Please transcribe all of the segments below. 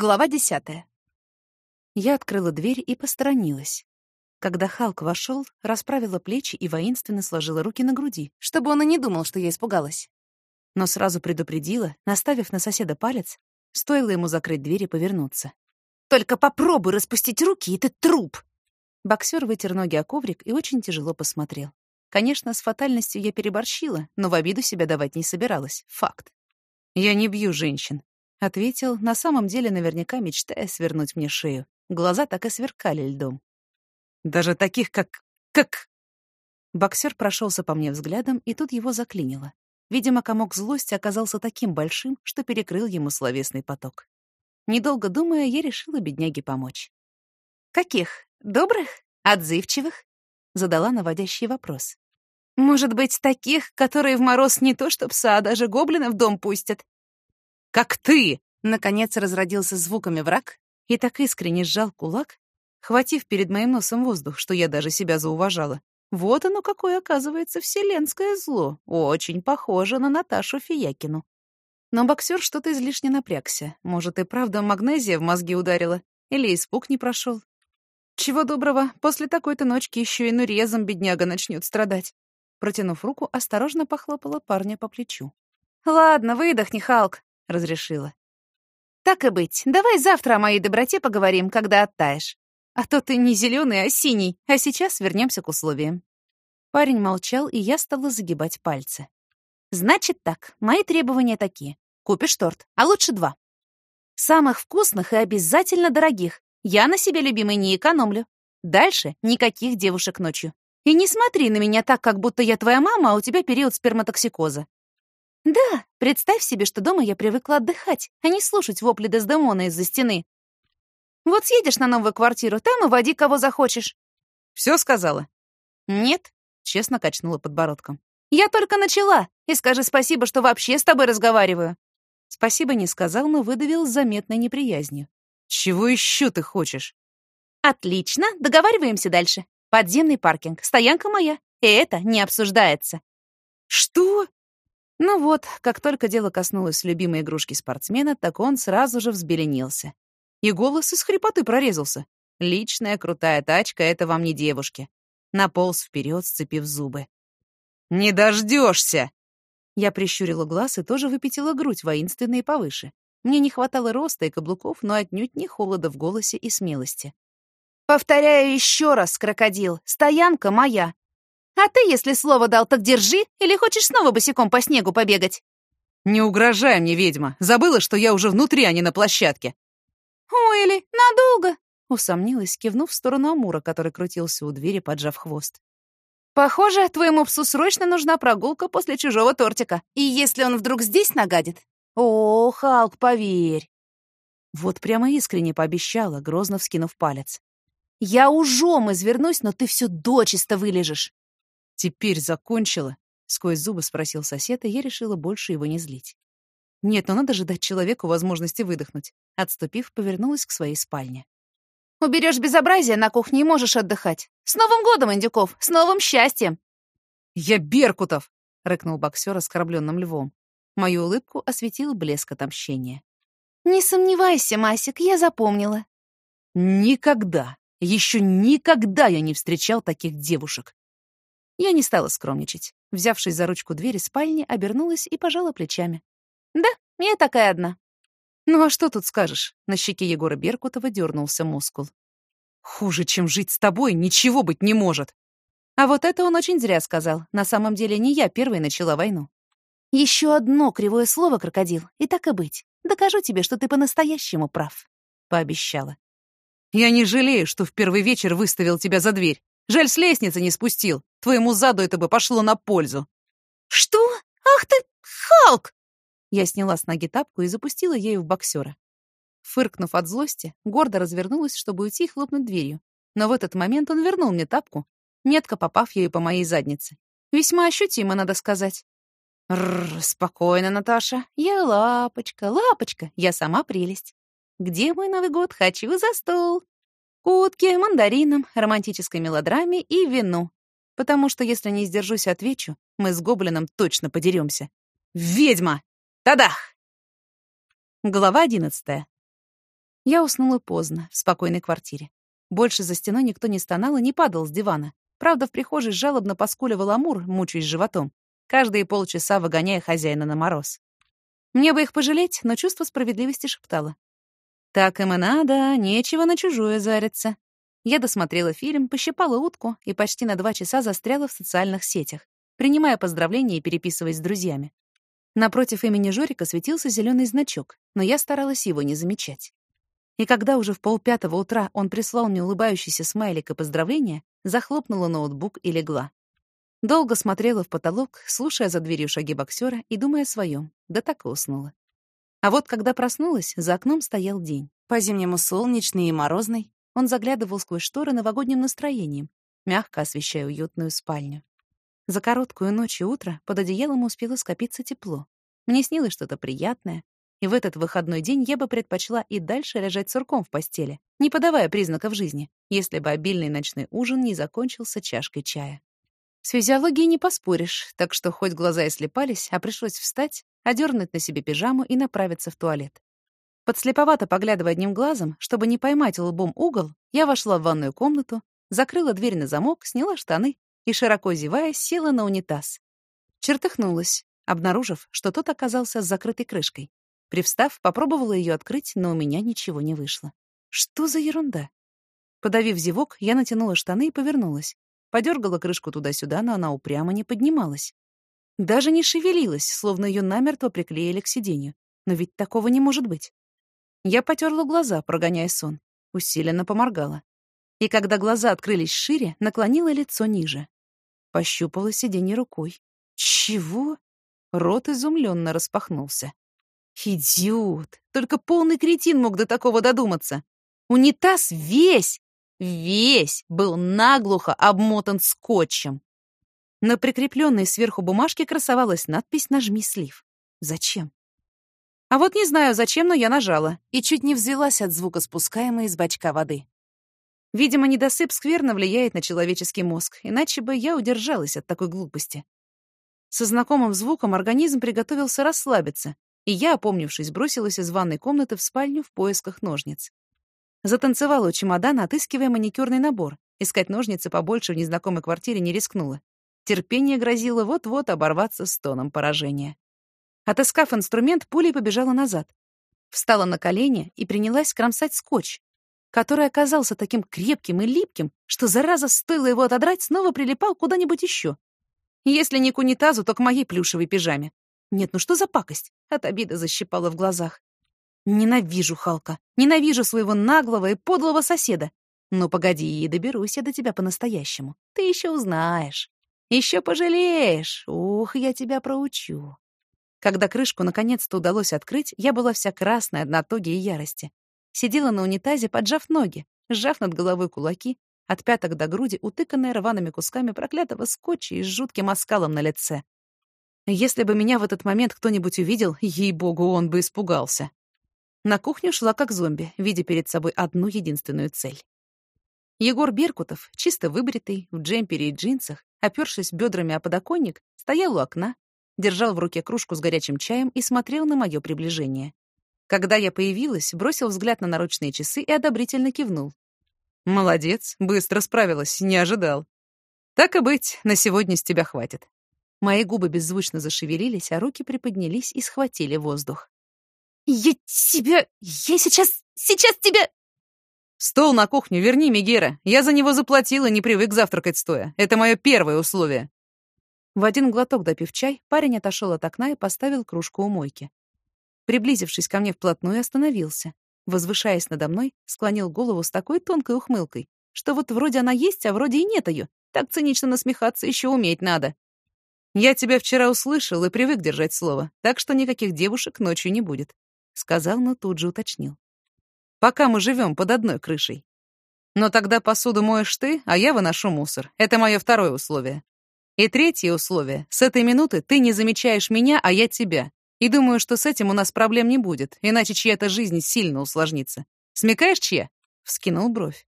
Глава десятая. Я открыла дверь и посторонилась. Когда Халк вошел, расправила плечи и воинственно сложила руки на груди, чтобы он и не думал, что я испугалась. Но сразу предупредила, наставив на соседа палец, стоило ему закрыть дверь и повернуться. «Только попробуй распустить руки, и ты труп!» Боксер вытер ноги о коврик и очень тяжело посмотрел. Конечно, с фатальностью я переборщила, но в обиду себя давать не собиралась. Факт. «Я не бью женщин», Ответил, на самом деле наверняка мечтая свернуть мне шею. Глаза так и сверкали льдом. «Даже таких, как... как...» Боксер прошелся по мне взглядом, и тут его заклинило. Видимо, комок злости оказался таким большим, что перекрыл ему словесный поток. Недолго думая, я решила бедняге помочь. «Каких? Добрых? Отзывчивых?» — задала наводящий вопрос. «Может быть, таких, которые в мороз не то что пса, а даже гоблина в дом пустят?» Как ты!» Наконец разродился звуками враг и так искренне сжал кулак, хватив перед моим носом воздух, что я даже себя зауважала. Вот оно какое, оказывается, вселенское зло. Очень похоже на Наташу Фиякину. Но боксер что-то излишне напрягся. Может, и правда магнезия в мозги ударила? Или испуг не прошел? Чего доброго, после такой-то ночки еще и нурезом бедняга начнет страдать. Протянув руку, осторожно похлопала парня по плечу. «Ладно, выдохни, Халк разрешила. «Так и быть, давай завтра о моей доброте поговорим, когда оттаешь. А то ты не зеленый, а синий, а сейчас вернемся к условиям». Парень молчал, и я стала загибать пальцы. «Значит так, мои требования такие. Купишь торт, а лучше два. Самых вкусных и обязательно дорогих. Я на себе, любимый, не экономлю. Дальше никаких девушек ночью. И не смотри на меня так, как будто я твоя мама, а у тебя период сперматоксикоза. Да, представь себе, что дома я привыкла отдыхать, а не слушать вопли Дездемона из-за стены. Вот съедешь на новую квартиру, там и води кого захочешь. Все сказала? Нет, честно качнула подбородком. Я только начала, и скажи спасибо, что вообще с тобой разговариваю. Спасибо не сказал, но выдавил с заметной неприязнью. Чего еще ты хочешь? Отлично, договариваемся дальше. Подземный паркинг, стоянка моя, и это не обсуждается. Что? Ну вот, как только дело коснулось любимой игрушки спортсмена, так он сразу же взбеленился. И голос из хрипоты прорезался. «Личная крутая тачка — это вам не девушки». Наполз вперед, сцепив зубы. «Не дождешься! Я прищурила глаз и тоже выпятила грудь воинственно и повыше. Мне не хватало роста и каблуков, но отнюдь не холода в голосе и смелости. «Повторяю еще раз, крокодил, стоянка моя, а ты, если слово дал, так держи, или хочешь снова босиком по снегу побегать?» «Не угрожай мне, ведьма. Забыла, что я уже внутри, а не на площадке». «Ой, Эли, надолго?» — усомнилась, кивнув в сторону Амура, который крутился у двери, поджав хвост. «Похоже, твоему псу срочно нужна прогулка после чужого тортика. И если он вдруг здесь нагадит...» «О, Халк, поверь!» Вот прямо искренне пообещала, грозно вскинув палец. «Я ужом извернусь, но ты все дочисто вылежешь. «Теперь закончила?» — сквозь зубы спросил сосед, и я решила больше его не злить. Нет, но надо же дать человеку возможности выдохнуть. Отступив, повернулась к своей спальне. «Уберешь безобразие на кухне и можешь отдыхать. С Новым годом, Индюков! С новым счастьем!» «Я Беркутов!» — рыкнул боксер оскорбленным львом. Мою улыбку осветил блеск отомщения. «Не сомневайся, Масик, я запомнила». «Никогда, еще никогда я не встречал таких девушек. Я не стала скромничать. Взявшись за ручку двери спальни, обернулась и пожала плечами. «Да, я такая одна». «Ну а что тут скажешь?» На щеке Егора Беркутова дернулся мускул. «Хуже, чем жить с тобой, ничего быть не может!» А вот это он очень зря сказал. На самом деле не я первой начала войну. Еще одно кривое слово, крокодил, и так и быть. Докажу тебе, что ты по-настоящему прав», — пообещала. «Я не жалею, что в первый вечер выставил тебя за дверь. Жаль, с лестницы не спустил. Твоему заду это бы пошло на пользу». «Что? Ах ты, Халк!» Я сняла с ноги тапку и запустила ею в боксера. Фыркнув от злости, гордо развернулась, чтобы уйти и хлопнуть дверью. Но в этот момент он вернул мне тапку, метко попав ею по моей заднице. Весьма ощутимо, надо сказать. Рррр, спокойно, Наташа. Я лапочка, лапочка, я сама прелесть. Где мой Новый год? Хочу за стол утке, мандаринам, романтической мелодраме и вину. Потому что если не сдержусь, отвечу, мы с гоблином точно подеремся. Ведьма! Тадах! Глава одиннадцатая. Я уснула поздно, в спокойной квартире. Больше за стеной никто не стонал и не падал с дивана. Правда, в прихожей жалобно поскуливал Амур, мучаясь животом, каждые полчаса выгоняя хозяина на мороз. Мне бы их пожалеть, но чувство справедливости шептало. Так им и надо, нечего на чужое зариться. Я досмотрела фильм, пощипала утку и почти на два часа застряла в социальных сетях, принимая поздравления и переписываясь с друзьями. Напротив имени Жорика светился зеленый значок, но я старалась его не замечать. И когда уже в полпятого утра он прислал мне улыбающийся смайлик и поздравления, захлопнула ноутбук и легла. Долго смотрела в потолок, слушая за дверью шаги боксера и думая о своем, да так и уснула. А вот когда проснулась, за окном стоял день. По-зимнему солнечный и морозный, он заглядывал сквозь шторы новогодним настроением, мягко освещая уютную спальню. За короткую ночь и утро под одеялом успело скопиться тепло. Мне снилось что-то приятное, и в этот выходной день я бы предпочла и дальше лежать сурком в постели, не подавая признаков жизни, если бы обильный ночной ужин не закончился чашкой чая. С физиологией не поспоришь, так что хоть глаза и слепались, а пришлось встать, одернуть на себе пижаму и направиться в туалет. Подслеповато поглядывая одним глазом, чтобы не поймать лбом угол, я вошла в ванную комнату, закрыла дверь на замок, сняла штаны и, широко зевая, села на унитаз. Чертыхнулась, обнаружив, что тот оказался с закрытой крышкой. Привстав, попробовала ее открыть, но у меня ничего не вышло. Что за ерунда? Подавив зевок, я натянула штаны и повернулась. Подергала крышку туда-сюда, но она упрямо не поднималась. Даже не шевелилась, словно ее намертво приклеили к сиденью. Но ведь такого не может быть. Я потерла глаза, прогоняя сон. Усиленно поморгала. И когда глаза открылись шире, наклонила лицо ниже. Пощупала сиденье рукой. Чего? Рот изумленно распахнулся. Идиот! Только полный кретин мог до такого додуматься. Унитаз весь, весь был наглухо обмотан скотчем. На прикрепленной сверху бумажке красовалась надпись «Нажми слив». Зачем? А вот не знаю, зачем, но я нажала и чуть не взвелась от звука спускаемой из бачка воды. Видимо, недосып скверно влияет на человеческий мозг, иначе бы я удержалась от такой глупости. Со знакомым звуком организм приготовился расслабиться, и я, опомнившись, бросилась из ванной комнаты в спальню в поисках ножниц. Затанцевала у чемодана, отыскивая маникюрный набор. Искать ножницы побольше в незнакомой квартире не рискнула. Терпение грозило вот-вот оборваться с тоном поражения. Отыскав инструмент, пулей побежала назад. Встала на колени и принялась кромсать скотч, который оказался таким крепким и липким, что, зараза, стоило его отодрать, снова прилипал куда-нибудь еще. Если не к унитазу, то к моей плюшевой пижаме. Нет, ну что за пакость? От обиды защипала в глазах. Ненавижу Халка. Ненавижу своего наглого и подлого соседа. Но погоди, доберусь я до тебя по-настоящему. Ты еще узнаешь. Еще пожалеешь. Ух, я тебя проучу. Когда крышку наконец-то удалось открыть, я была вся красная от натуги и ярости. Сидела на унитазе, поджав ноги, сжав над головой кулаки, от пяток до груди, утыканная рваными кусками проклятого скотча и с жутким оскалом на лице. Если бы меня в этот момент кто-нибудь увидел, ей-богу, он бы испугался. На кухню шла как зомби, видя перед собой одну единственную цель. Егор Беркутов, чисто выбритый, в джемпере и джинсах, опёршись бедрами о подоконник, стоял у окна, держал в руке кружку с горячим чаем и смотрел на мое приближение. Когда я появилась, бросил взгляд на наручные часы и одобрительно кивнул. «Молодец, быстро справилась, не ожидал. Так и быть, на сегодня с тебя хватит. Мои губы беззвучно зашевелились, а руки приподнялись и схватили воздух. «Я тебя... Я сейчас... Сейчас тебя...» «Стол на кухню верни, Мегера. Я за него заплатила, не привык завтракать стоя. Это мое первое условие». В один глоток допив чай, парень отошел от окна и поставил кружку у мойки. Приблизившись ко мне вплотную, остановился. Возвышаясь надо мной, склонил голову с такой тонкой ухмылкой, что вот вроде она есть, а вроде и нет ее. Так цинично насмехаться еще уметь надо. «Я тебя вчера услышал и привык держать слово, так что никаких девушек ночью не будет», — сказал, но тут же уточнил. «Пока мы живем под одной крышей. Но тогда посуду моешь ты, а я выношу мусор. Это мое второе условие. И третье условие. С этой минуты ты не замечаешь меня, а я тебя. И думаю, что с этим у нас проблем не будет, иначе чья-то жизнь сильно усложнится. Смекаешь, чья?» — вскинул бровь.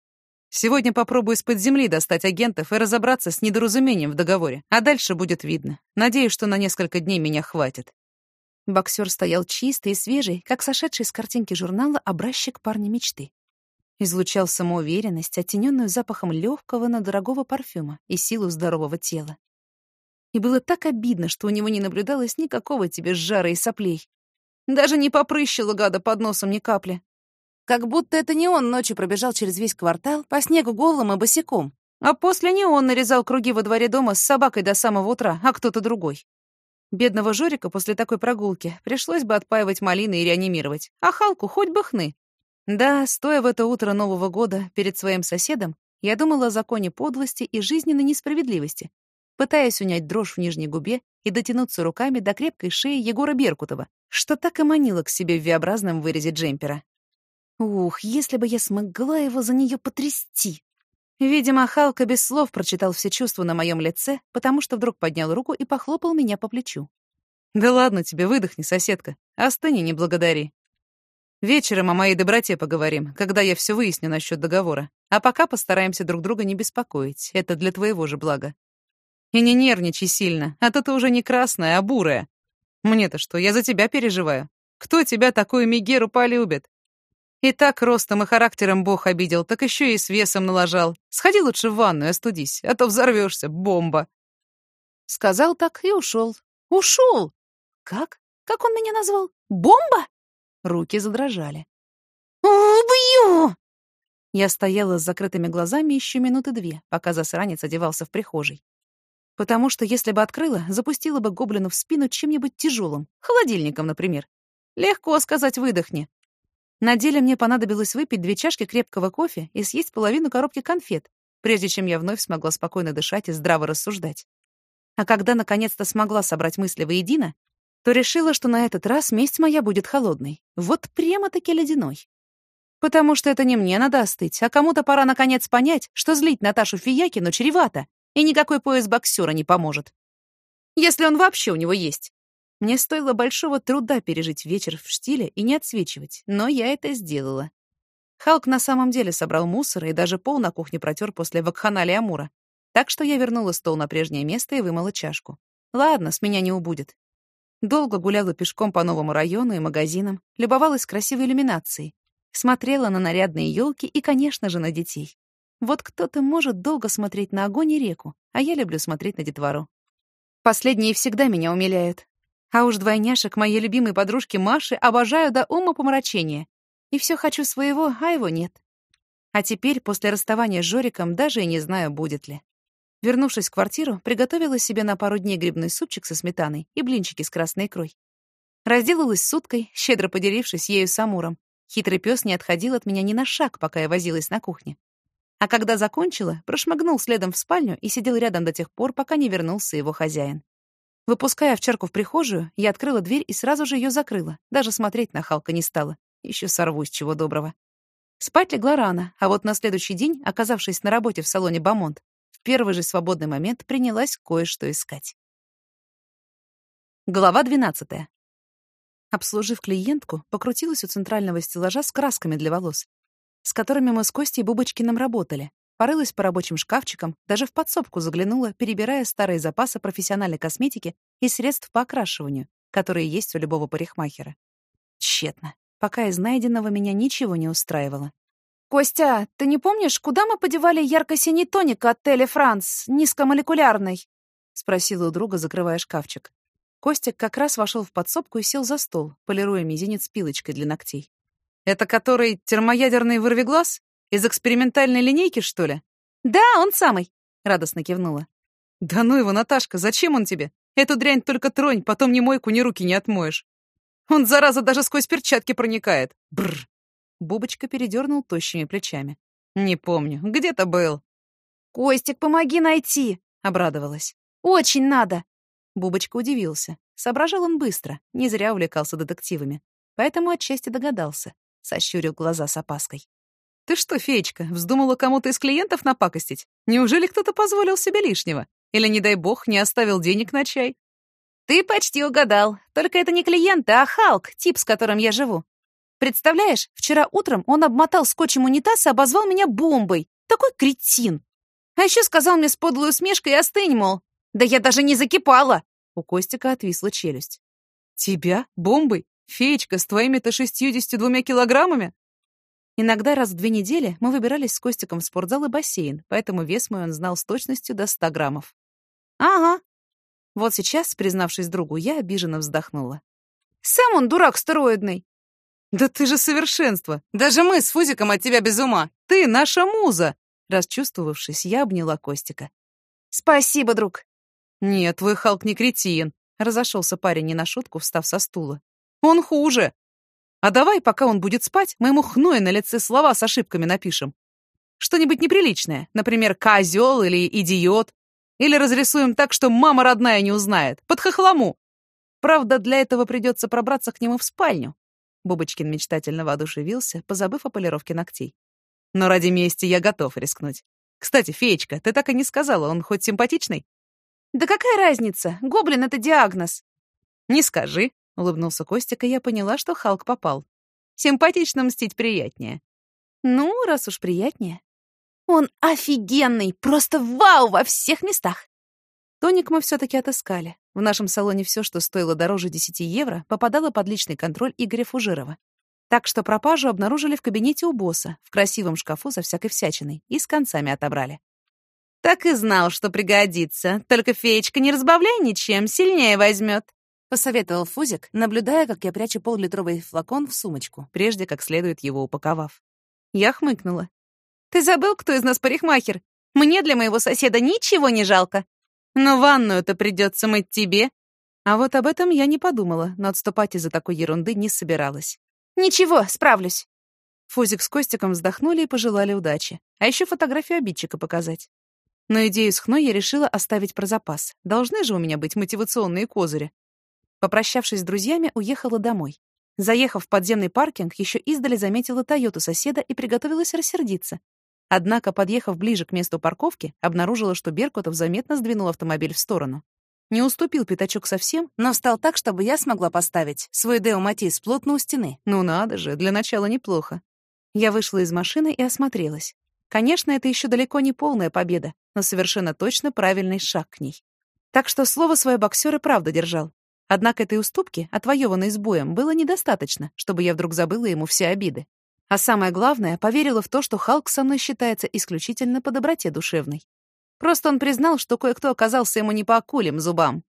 Сегодня попробую из-под земли достать агентов и разобраться с недоразумением в договоре, а дальше будет видно. Надеюсь, что на несколько дней меня хватит. Боксер стоял чистый и свежий, как сошедший с картинки журнала образчик парня мечты. Излучал самоуверенность, оттененную запахом легкого, но дорогого парфюма и силу здорового тела. И было так обидно, что у него не наблюдалось никакого тебе жара и соплей. Даже не попрыщила гада под носом ни капли. Как будто это не он ночью пробежал через весь квартал по снегу голым и босиком, а после не он нарезал круги во дворе дома с собакой до самого утра, а кто-то другой. Бедного Жорика после такой прогулки пришлось бы отпаивать малины и реанимировать, а Халку хоть бы хны. Да, стоя в это утро Нового года перед своим соседом, я думала о законе подлости и жизненной несправедливости, пытаясь унять дрожь в нижней губе и дотянуться руками до крепкой шеи Егора Беркутова, что так и манило к себе в V-образном вырезе джемпера. Ух, если бы я смогла его за нее потрясти! Видимо, Халка без слов прочитал все чувства на моем лице, потому что вдруг поднял руку и похлопал меня по плечу. «Да ладно тебе, выдохни, соседка. Остынь и не благодари. Вечером о моей доброте поговорим, когда я все выясню насчет договора. А пока постараемся друг друга не беспокоить. Это для твоего же блага. И не нервничай сильно, а то ты уже не красная, а бурая. Мне-то что, я за тебя переживаю. Кто тебя такую Мегеру полюбит? И так ростом и характером бог обидел, так еще и с весом налажал. Сходи лучше в ванную, остудись, а то взорвешься, бомба. Сказал так и ушел. Ушел! Как? Как он меня назвал? Бомба? Руки задрожали. «Убью!» Я стояла с закрытыми глазами еще минуты две, пока засранец одевался в прихожей. Потому что если бы открыла, запустила бы гоблину в спину чем-нибудь тяжелым, холодильником, например. Легко сказать «выдохни», на деле мне понадобилось выпить две чашки крепкого кофе и съесть половину коробки конфет, прежде чем я вновь смогла спокойно дышать и здраво рассуждать. А когда наконец-то смогла собрать мысли воедино, то решила, что на этот раз месть моя будет холодной. Вот прямо-таки ледяной. Потому что это не мне надо остыть, а кому-то пора наконец понять, что злить Наташу Фиякину чревато, и никакой пояс боксера не поможет. Если он вообще у него есть. Мне стоило большого труда пережить вечер в штиле и не отсвечивать, но я это сделала. Халк на самом деле собрал мусор и даже пол на кухне протер после вакханалии Амура. Так что я вернула стол на прежнее место и вымыла чашку. Ладно, с меня не убудет. Долго гуляла пешком по новому району и магазинам, любовалась красивой иллюминацией, смотрела на нарядные елки и, конечно же, на детей. Вот кто-то может долго смотреть на огонь и реку, а я люблю смотреть на детвору. Последние всегда меня умиляют. А уж двойняшек моей любимой подружки Маши обожаю до ума помрачения. И все хочу своего, а его нет. А теперь, после расставания с Жориком, даже и не знаю, будет ли. Вернувшись в квартиру, приготовила себе на пару дней грибной супчик со сметаной и блинчики с красной икрой. Разделалась с уткой, щедро поделившись ею с Амуром. Хитрый пес не отходил от меня ни на шаг, пока я возилась на кухне. А когда закончила, прошмыгнул следом в спальню и сидел рядом до тех пор, пока не вернулся его хозяин. Выпуская овчарку в прихожую, я открыла дверь и сразу же ее закрыла. Даже смотреть на Халка не стала. Еще сорвусь, чего доброго. Спать легла рано, а вот на следующий день, оказавшись на работе в салоне «Бамонт», в первый же свободный момент принялась кое-что искать. Глава 12. Обслужив клиентку, покрутилась у центрального стеллажа с красками для волос, с которыми мы с Костей Бубочкиным работали, Порылась по рабочим шкафчикам, даже в подсобку заглянула, перебирая старые запасы профессиональной косметики и средств по окрашиванию, которые есть у любого парикмахера. Тщетно. Пока из найденного меня ничего не устраивало. «Костя, ты не помнишь, куда мы подевали ярко-синий тоник от Теле Франс, низкомолекулярный?» — спросила у друга, закрывая шкафчик. Костик как раз вошел в подсобку и сел за стол, полируя мизинец пилочкой для ногтей. «Это который термоядерный вырвиглаз?» Из экспериментальной линейки, что ли? Да, он самый, радостно кивнула. Да ну его, Наташка, зачем он тебе? Эту дрянь только тронь, потом ни мойку, ни руки не отмоешь. Он, зараза, даже сквозь перчатки проникает. Бррр. Бубочка передернул тощими плечами. Не помню, где-то был. Костик, помоги найти, обрадовалась. Очень надо. Бубочка удивился. Соображал он быстро, не зря увлекался детективами. Поэтому отчасти догадался. Сощурил глаза с опаской. «Ты что, феечка, вздумала кому-то из клиентов напакостить? Неужели кто-то позволил себе лишнего? Или, не дай бог, не оставил денег на чай?» «Ты почти угадал. Только это не клиенты, а Халк, тип, с которым я живу. Представляешь, вчера утром он обмотал скотчем унитаз и обозвал меня бомбой. Такой кретин. А еще сказал мне с подлой усмешкой «остынь, мол». Да я даже не закипала!» У Костика отвисла челюсть. Тебя? Бомбой? Феечка с твоими-то шестьюдесятью двумя килограммами? Иногда раз в две недели мы выбирались с Костиком в спортзал и бассейн, поэтому вес мой он знал с точностью до ста граммов. Ага. Вот сейчас, признавшись другу, я обиженно вздохнула. Сам он дурак стероидный. Да ты же совершенство. Даже мы с Фузиком от тебя без ума. Ты наша муза. Расчувствовавшись, я обняла Костика. Спасибо, друг. Нет, твой Халк не кретин. Разошелся парень не на шутку, встав со стула. Он хуже. А давай, пока он будет спать, мы ему хноя на лице слова с ошибками напишем. Что-нибудь неприличное, например, козел или идиот. Или разрисуем так, что мама родная не узнает. Под хохлому. Правда, для этого придется пробраться к нему в спальню. Бубочкин мечтательно воодушевился, позабыв о полировке ногтей. Но ради мести я готов рискнуть. Кстати, феечка, ты так и не сказала, он хоть симпатичный? Да какая разница? Гоблин — это диагноз. Не скажи, — улыбнулся Костик, и я поняла, что Халк попал. Симпатично мстить приятнее. Ну, раз уж приятнее. Он офигенный, просто вау во всех местах. Тоник мы все-таки отыскали. В нашем салоне все, что стоило дороже 10 евро, попадало под личный контроль Игоря Фужирова. Так что пропажу обнаружили в кабинете у босса, в красивом шкафу со всякой всячиной, и с концами отобрали. «Так и знал, что пригодится. Только феечка не разбавляй ничем, сильнее возьмет», — посоветовал Фузик, наблюдая, как я прячу поллитровый флакон в сумочку, прежде как следует его упаковав. Я хмыкнула. «Ты забыл, кто из нас парикмахер? Мне для моего соседа ничего не жалко. Но ванную-то придется мыть тебе. А вот об этом я не подумала, но отступать из-за такой ерунды не собиралась. Ничего, справлюсь. Фузик с Костиком вздохнули и пожелали удачи. А еще фотографию обидчика показать. Но идею с Хной я решила оставить про запас. Должны же у меня быть мотивационные козыри. Попрощавшись с друзьями, уехала домой. Заехав в подземный паркинг, еще издали заметила Тойоту соседа и приготовилась рассердиться. Однако, подъехав ближе к месту парковки, обнаружила, что Беркутов заметно сдвинул автомобиль в сторону. Не уступил пятачок совсем, но встал так, чтобы я смогла поставить свой Део Матис плотно у стены. Ну надо же, для начала неплохо. Я вышла из машины и осмотрелась. Конечно, это еще далеко не полная победа, но совершенно точно правильный шаг к ней. Так что слово свое боксер и правда держал. Однако этой уступки, отвоеванной с боем, было недостаточно, чтобы я вдруг забыла ему все обиды. А самое главное, поверила в то, что Халк со мной считается исключительно по доброте душевной. Просто он признал, что кое-кто оказался ему не по акулям зубам.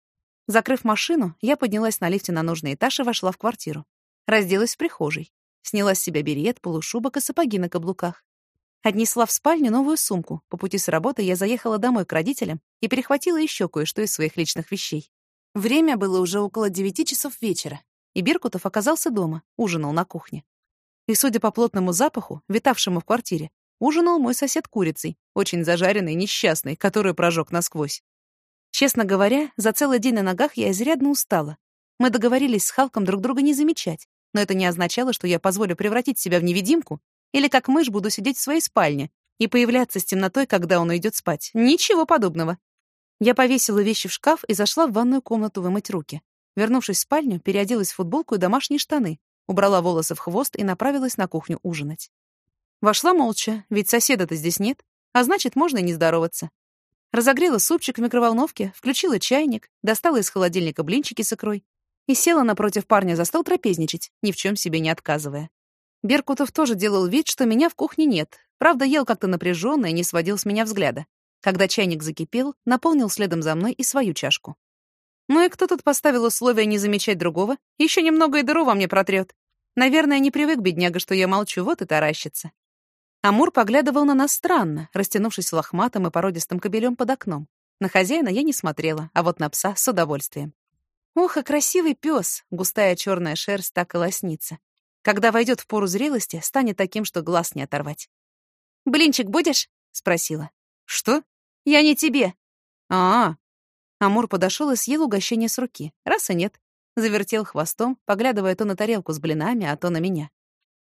Закрыв машину, я поднялась на лифте на нужный этаж и вошла в квартиру. Разделась в прихожей. Сняла с себя берет, полушубок и сапоги на каблуках. Отнесла в спальню новую сумку. По пути с работы я заехала домой к родителям и перехватила еще кое-что из своих личных вещей. Время было уже около девяти часов вечера, и Беркутов оказался дома, ужинал на кухне. И, судя по плотному запаху, витавшему в квартире, ужинал мой сосед курицей, очень зажаренный и несчастный, которую прожег насквозь. Честно говоря, за целый день на ногах я изрядно устала. Мы договорились с Халком друг друга не замечать, но это не означало, что я позволю превратить себя в невидимку или как мышь буду сидеть в своей спальне и появляться с темнотой, когда он уйдет спать. Ничего подобного. Я повесила вещи в шкаф и зашла в ванную комнату вымыть руки. Вернувшись в спальню, переоделась в футболку и домашние штаны, убрала волосы в хвост и направилась на кухню ужинать. Вошла молча, ведь соседа-то здесь нет, а значит, можно и не здороваться. Разогрела супчик в микроволновке, включила чайник, достала из холодильника блинчики с икрой и села напротив парня за стол трапезничать, ни в чем себе не отказывая. Беркутов тоже делал вид, что меня в кухне нет, правда, ел как-то напряженно и не сводил с меня взгляда. Когда чайник закипел, наполнил следом за мной и свою чашку. Ну и кто тут поставил условие не замечать другого? Еще немного и дыру во мне протрет. Наверное, не привык, бедняга, что я молчу, вот и таращится. Амур поглядывал на нас странно, растянувшись лохматым и породистым кобелем под окном. На хозяина я не смотрела, а вот на пса — с удовольствием. Ох, и красивый пес, густая черная шерсть так и лоснится. Когда войдет в пору зрелости, станет таким, что глаз не оторвать. «Блинчик будешь?» — спросила. «Что?» «Я не тебе». «А, Амур подошел и съел угощение с руки. Раз и нет. Завертел хвостом, поглядывая то на тарелку с блинами, а то на меня.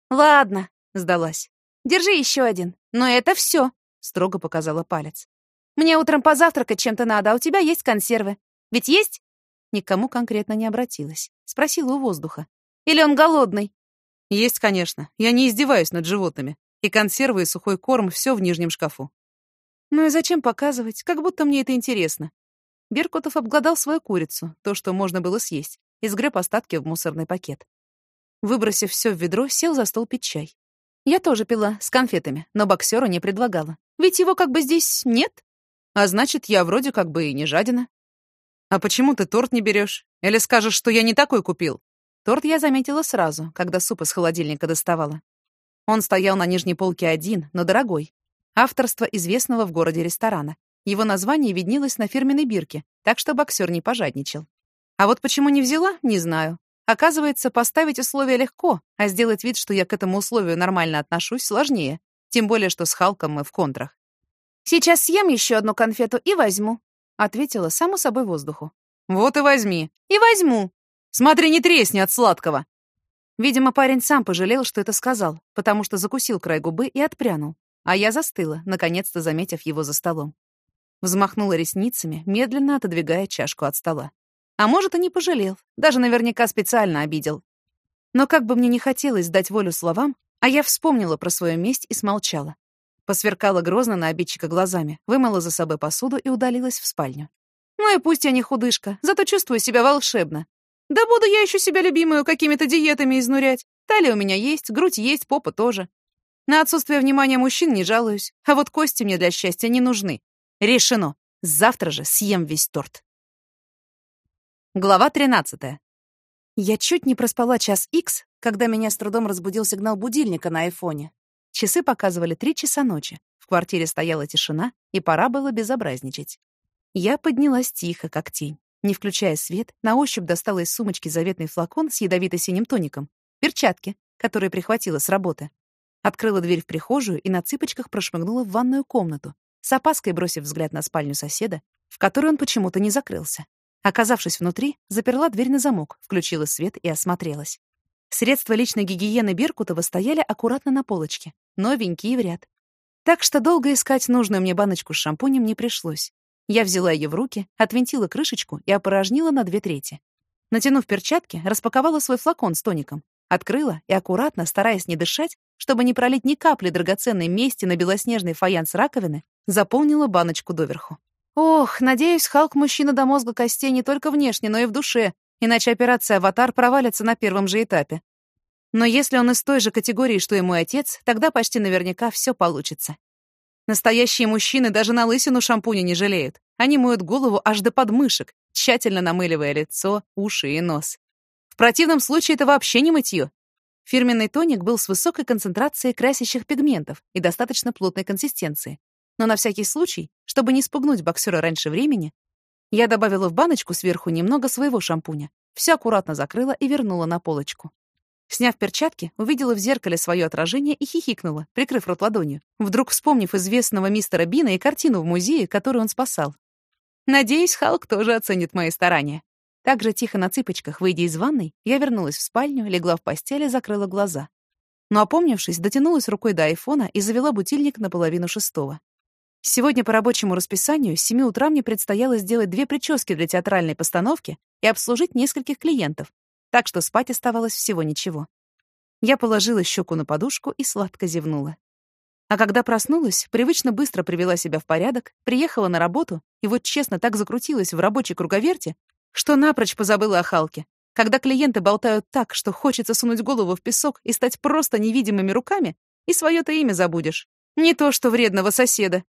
«Ладно», — сдалась. «Держи еще один. Но это все, строго показала палец. «Мне утром позавтракать чем-то надо, а у тебя есть консервы. Ведь есть?» Никому конкретно не обратилась. Спросила у воздуха. «Или он голодный?» «Есть, конечно. Я не издеваюсь над животными. И консервы, и сухой корм — все в нижнем шкафу». «Ну и зачем показывать? Как будто мне это интересно. Беркутов обглодал свою курицу, то, что можно было съесть, и сгреб остатки в мусорный пакет. Выбросив все в ведро, сел за стол пить чай. Я тоже пила, с конфетами, но боксеру не предлагала. Ведь его как бы здесь нет. А значит, я вроде как бы и не жадина. А почему ты торт не берешь? Или скажешь, что я не такой купил? Торт я заметила сразу, когда суп из холодильника доставала. Он стоял на нижней полке один, но дорогой. Авторство известного в городе ресторана. Его название виднелось на фирменной бирке, так что боксер не пожадничал. А вот почему не взяла, не знаю. Оказывается, поставить условия легко, а сделать вид, что я к этому условию нормально отношусь, сложнее. Тем более, что с Халком мы в контрах. «Сейчас съем еще одну конфету и возьму», — ответила само собой воздуху. «Вот и возьми». «И возьму». «Смотри, не тресни от сладкого». Видимо, парень сам пожалел, что это сказал, потому что закусил край губы и отпрянул. А я застыла, наконец-то заметив его за столом. Взмахнула ресницами, медленно отодвигая чашку от стола. А может, и не пожалел, даже наверняка специально обидел. Но как бы мне не хотелось дать волю словам, а я вспомнила про свою месть и смолчала. Посверкала грозно на обидчика глазами, вымыла за собой посуду и удалилась в спальню. Ну и пусть я не худышка, зато чувствую себя волшебно. Да буду я еще себя любимую какими-то диетами изнурять. Талия у меня есть, грудь есть, попа тоже. На отсутствие внимания мужчин не жалуюсь, а вот кости мне для счастья не нужны. Решено. Завтра же съем весь торт. Глава 13. Я чуть не проспала час икс, когда меня с трудом разбудил сигнал будильника на айфоне. Часы показывали три часа ночи. В квартире стояла тишина, и пора было безобразничать. Я поднялась тихо, как тень. Не включая свет, на ощупь достала из сумочки заветный флакон с ядовито-синим тоником, перчатки, которые прихватила с работы. Открыла дверь в прихожую и на цыпочках прошмыгнула в ванную комнату, с опаской бросив взгляд на спальню соседа, в которой он почему-то не закрылся. Оказавшись внутри, заперла дверь на замок, включила свет и осмотрелась. Средства личной гигиены Беркутова стояли аккуратно на полочке, новенькие в ряд. Так что долго искать нужную мне баночку с шампунем не пришлось. Я взяла ее в руки, отвинтила крышечку и опорожнила на две трети. Натянув перчатки, распаковала свой флакон с тоником, открыла и аккуратно, стараясь не дышать, чтобы не пролить ни капли драгоценной мести на белоснежный фаянс раковины, заполнила баночку доверху. Ох, надеюсь, Халк мужчина до мозга костей не только внешне, но и в душе, иначе операция «Аватар» провалится на первом же этапе. Но если он из той же категории, что и мой отец, тогда почти наверняка все получится. Настоящие мужчины даже на лысину шампуня не жалеют. Они моют голову аж до подмышек, тщательно намыливая лицо, уши и нос. В противном случае это вообще не мытье. Фирменный тоник был с высокой концентрацией красящих пигментов и достаточно плотной консистенции. Но на всякий случай, чтобы не спугнуть боксера раньше времени, я добавила в баночку сверху немного своего шампуня, все аккуратно закрыла и вернула на полочку. Сняв перчатки, увидела в зеркале свое отражение и хихикнула, прикрыв рот ладонью, вдруг вспомнив известного мистера Бина и картину в музее, которую он спасал. Надеюсь, Халк тоже оценит мои старания. Также тихо на цыпочках, выйдя из ванной, я вернулась в спальню, легла в постель и закрыла глаза. Но, опомнившись, дотянулась рукой до айфона и завела будильник на половину шестого. Сегодня по рабочему расписанию с 7 утра мне предстояло сделать две прически для театральной постановки и обслужить нескольких клиентов, так что спать оставалось всего ничего. Я положила щеку на подушку и сладко зевнула. А когда проснулась, привычно быстро привела себя в порядок, приехала на работу и вот честно так закрутилась в рабочей круговерте, что напрочь позабыла о Халке. Когда клиенты болтают так, что хочется сунуть голову в песок и стать просто невидимыми руками, и свое-то имя забудешь. Не то что вредного соседа,